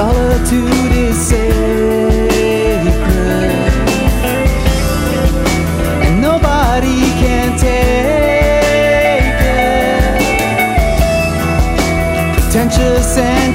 Solitude is sacred, and nobody can take it. Pretentious and